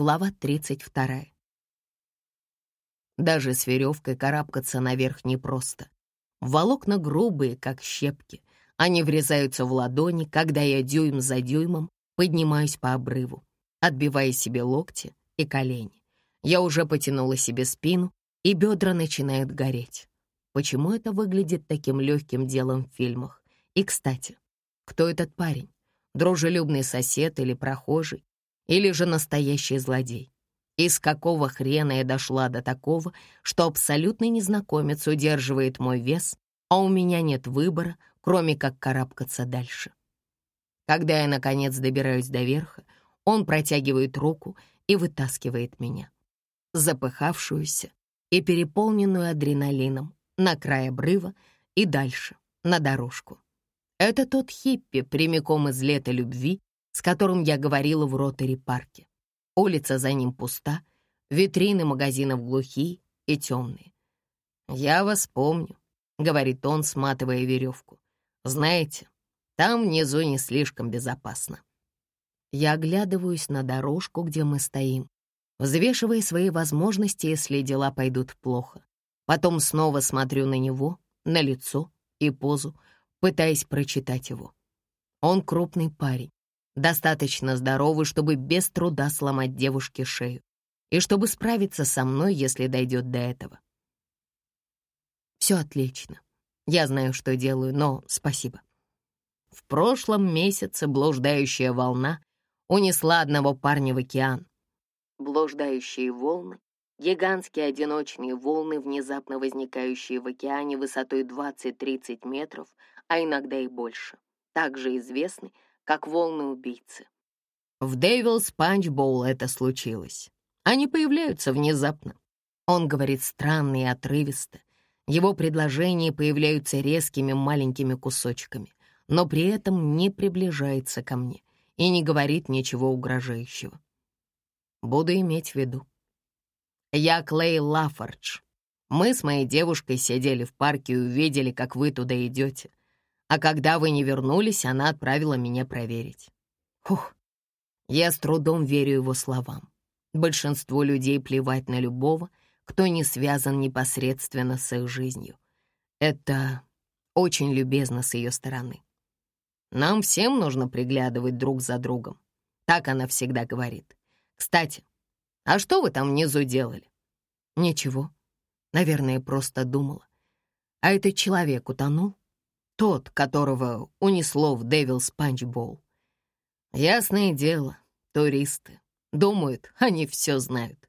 Глава 32. Даже с веревкой карабкаться наверх непросто. Волокна грубые, как щепки. Они врезаются в ладони, когда я дюйм за дюймом поднимаюсь по обрыву, отбивая себе локти и колени. Я уже потянула себе спину, и бедра начинают гореть. Почему это выглядит таким легким делом в фильмах? И, кстати, кто этот парень? Дружелюбный сосед или прохожий? Или же настоящий злодей? Из какого хрена я дошла до такого, что абсолютный незнакомец удерживает мой вес, а у меня нет выбора, кроме как карабкаться дальше? Когда я, наконец, добираюсь до верха, он протягивает руку и вытаскивает меня. Запыхавшуюся и переполненную адреналином на край обрыва и дальше, на дорожку. Это тот хиппи прямиком из лета любви, с которым я говорила в Ротари-парке. Улица за ним пуста, витрины магазинов глухие и темные. «Я вас помню», — говорит он, сматывая веревку. «Знаете, там внизу не слишком безопасно». Я оглядываюсь на дорожку, где мы стоим, взвешивая свои возможности, если дела пойдут плохо. Потом снова смотрю на него, на лицо и позу, пытаясь прочитать его. Он крупный парень, достаточно здоровый, чтобы без труда сломать девушке шею и чтобы справиться со мной, если дойдет до этого. Все отлично. Я знаю, что делаю, но спасибо. В прошлом месяце блуждающая волна унесла одного парня в океан. Блуждающие волны — гигантские одиночные волны, внезапно возникающие в океане высотой 20-30 метров, а иногда и больше. Также известны — как волны-убийцы. В Дэвилс Панч Боул это случилось. Они появляются внезапно. Он говорит странно и отрывисто. Его предложения появляются резкими маленькими кусочками, но при этом не приближается ко мне и не говорит ничего угрожающего. Буду иметь в виду. Я Клей Лафордж. Мы с моей девушкой сидели в парке и увидели, как вы туда идете. А когда вы не вернулись, она отправила меня проверить. Фух, я с трудом верю его словам. Большинству людей плевать на любого, кто не связан непосредственно с их жизнью. Это очень любезно с ее стороны. Нам всем нужно приглядывать друг за другом. Так она всегда говорит. Кстати, а что вы там внизу делали? Ничего. Наверное, просто думала. А этот человек утонул? Тот, которого унесло в Девилс Панчбол. Ясное дело, туристы. Думают, они все знают.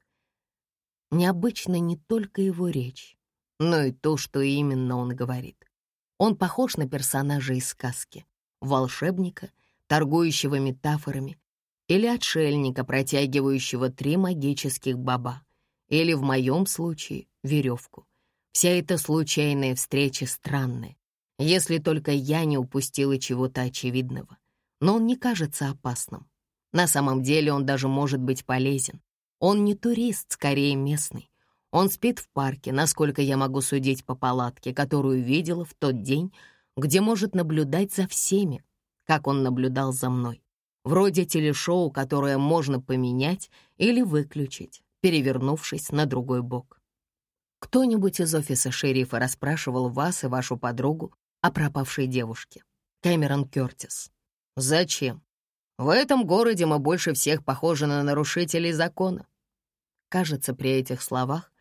Необычно не только его речь, но и то, что именно он говорит. Он похож на персонажа из сказки, волшебника, торгующего метафорами, или отшельника, протягивающего три магических баба, или, в моем случае, веревку. Вся эта случайная встреча странная, если только я не упустила чего-то очевидного. Но он не кажется опасным. На самом деле он даже может быть полезен. Он не турист, скорее местный. Он спит в парке, насколько я могу судить по палатке, которую видела в тот день, где может наблюдать за всеми, как он наблюдал за мной. Вроде телешоу, которое можно поменять или выключить, перевернувшись на другой бок. Кто-нибудь из офиса шерифа расспрашивал вас и вашу подругу о пропавшей девушке. Кэмерон Кёртис. Зачем? В этом городе мы больше всех похожи на нарушителей закона. Кажется, при этих словах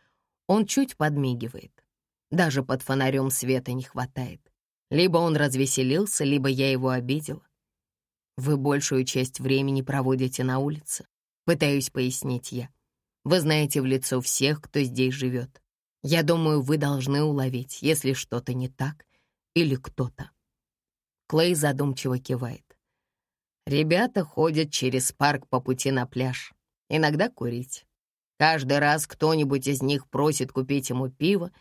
он чуть подмигивает. Даже под фонарем света не хватает. Либо он развеселился, либо я его обидела. Вы большую часть времени проводите на улице, пытаюсь пояснить я. Вы знаете в лицо всех, кто здесь живет. Я думаю, вы должны уловить, если что-то не так, или кто-то. Клей задумчиво кивает. Ребята ходят через парк по пути на пляж, иногда курить. Каждый раз кто-нибудь из них просит купить ему пиво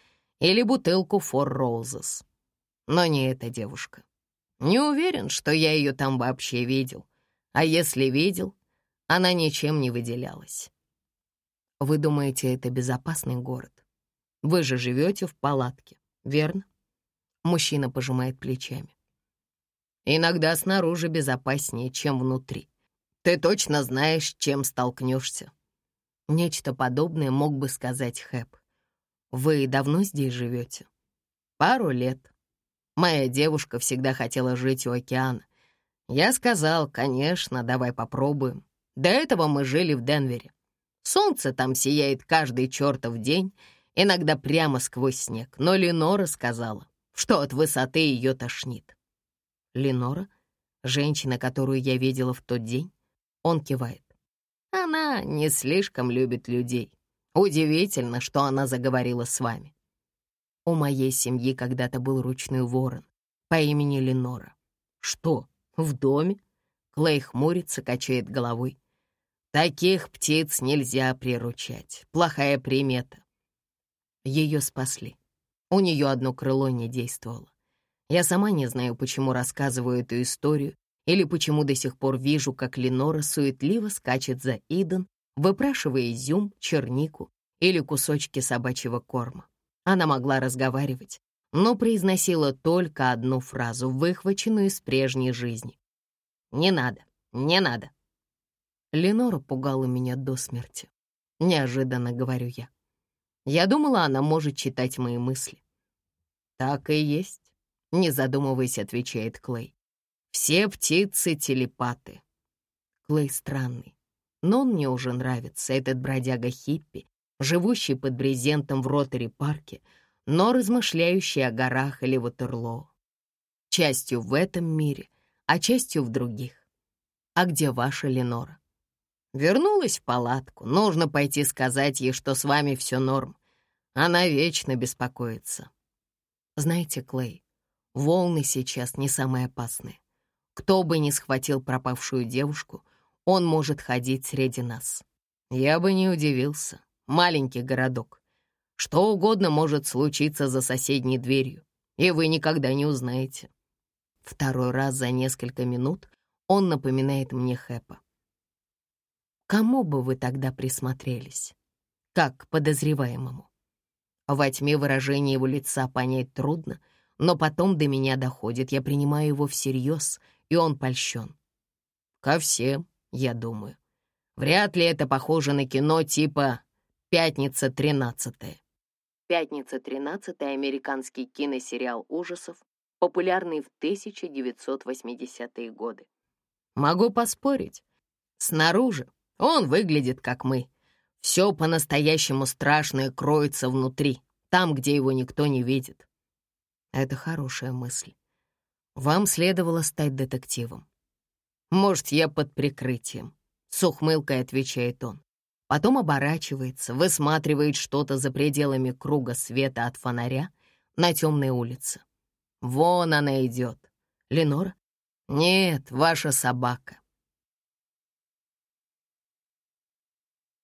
или бутылку Four Roses. Но не эта девушка. Не уверен, что я ее там вообще видел. А если видел, она ничем не выделялась. Вы думаете, это безопасный город? Вы же живете в палатке, верно? Мужчина пожимает плечами. Иногда снаружи безопаснее, чем внутри. Ты точно знаешь, чем столкнешься. Нечто подобное мог бы сказать Хэп. «Вы давно здесь живете?» «Пару лет. Моя девушка всегда хотела жить у океана. Я сказал, конечно, давай попробуем. До этого мы жили в Денвере. Солнце там сияет каждый чертов день, иногда прямо сквозь снег. Но Ленора сказала, что от высоты ее тошнит. Ленора, женщина, которую я видела в тот день, он кивает. Она не слишком любит людей. Удивительно, что она заговорила с вами. У моей семьи когда-то был ручной ворон по имени Ленора. Что, в доме? Клей хмурится, качает головой. Таких птиц нельзя приручать. Плохая примета. Ее спасли. У нее одно крыло не действовало. Я сама не знаю, почему рассказываю эту историю или почему до сих пор вижу, как Ленора суетливо скачет за Иден, выпрашивая изюм, чернику или кусочки собачьего корма. Она могла разговаривать, но произносила только одну фразу, выхваченную из прежней жизни. «Не надо, не надо». Ленора пугала меня до смерти. Неожиданно говорю я. Я думала, она может читать мои мысли. «Так и есть», — не задумываясь, отвечает Клей. «Все птицы — телепаты». Клей странный, но он мне уже нравится, этот бродяга-хиппи, живущий под брезентом в Ротари-парке, но размышляющий о горах или Ватерлоо. Частью в этом мире, а частью в других. А где ваша Ленора? Вернулась в палатку. Нужно пойти сказать ей, что с вами все норм. Она вечно беспокоится. Знаете, Клей, волны сейчас не самые опасные. Кто бы ни схватил пропавшую девушку, он может ходить среди нас. Я бы не удивился. Маленький городок. Что угодно может случиться за соседней дверью, и вы никогда не узнаете. Второй раз за несколько минут он напоминает мне Хэпа. Кому бы вы тогда присмотрелись? Как подозреваемому? Во тьме выражение его лица понять трудно, но потом до меня доходит, я принимаю его всерьез, и он польщен. Ко всем, я думаю. Вряд ли это похоже на кино типа «Пятница тринадцатая». «Пятница тринадцатая» — американский киносериал ужасов, популярный в 1980-е годы. Могу поспорить. Снаружи он выглядит, как мы. Все по-настоящему страшное кроется внутри, там, где его никто не видит. Это хорошая мысль. Вам следовало стать детективом. Может, я под прикрытием, с ухмылкой отвечает он. Потом оборачивается, высматривает что-то за пределами круга света от фонаря на темной улице. Вон она идет. Ленора? Нет, ваша собака.